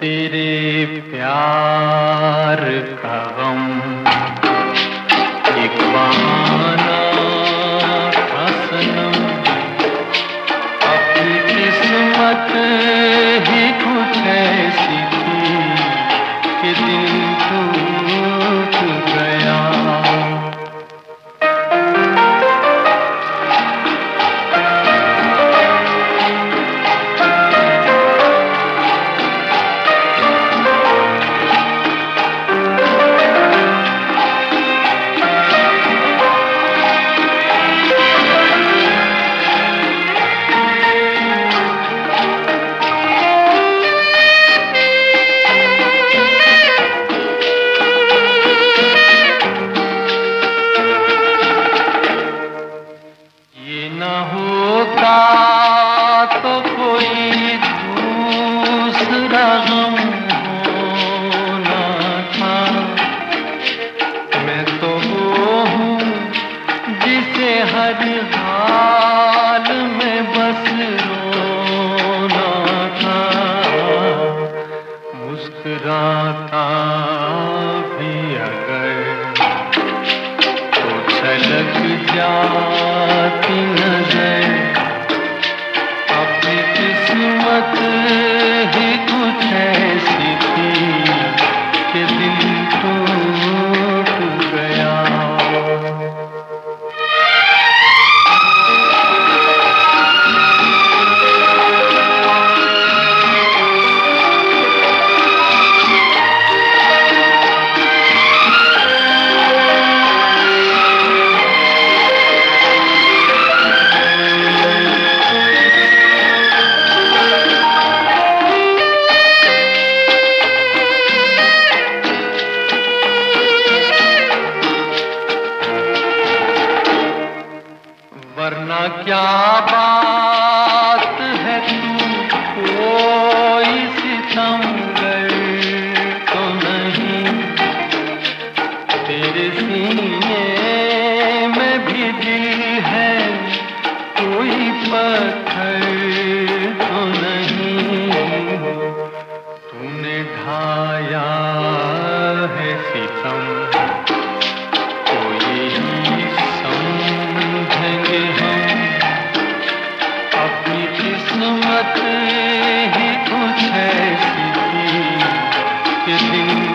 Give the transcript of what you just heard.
तेरे प्यार का गम। एक बहाना मुस्कुराता भी अगर तो छलक जाती वरना क्या बात है तू? कोई सितमगर तो नहीं। तेरे सीने में भी दिल है, कोई पत्थर तो नहीं। तूने ढाया है सितम। कि दिल